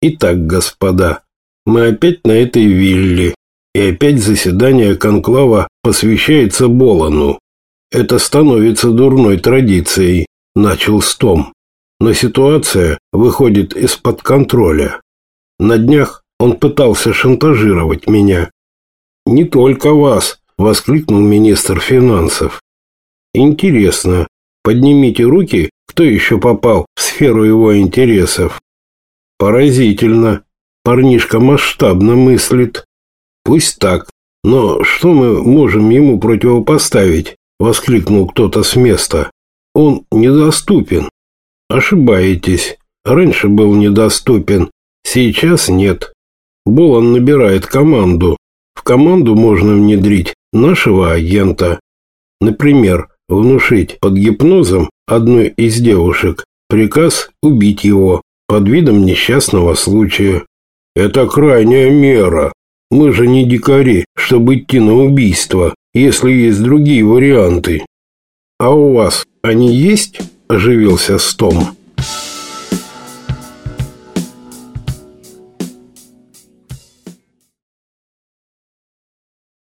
Итак, господа, мы опять на этой вилле, и опять заседание конклава посвящается Болану. Это становится дурной традицией, начал Стом. Но ситуация выходит из-под контроля. На днях он пытался шантажировать меня. Не только вас, воскликнул министр финансов. Интересно, поднимите руки, кто еще попал в сферу его интересов. Поразительно. Парнишка масштабно мыслит. Пусть так, но что мы можем ему противопоставить? Воскликнул кто-то с места. Он недоступен. Ошибаетесь. Раньше был недоступен, сейчас нет. Болон набирает команду. В команду можно внедрить нашего агента. Например, внушить под гипнозом одной из девушек приказ убить его под видом несчастного случая. Это крайняя мера. Мы же не дикари, чтобы идти на убийство, если есть другие варианты. А у вас они есть? Оживился Стом.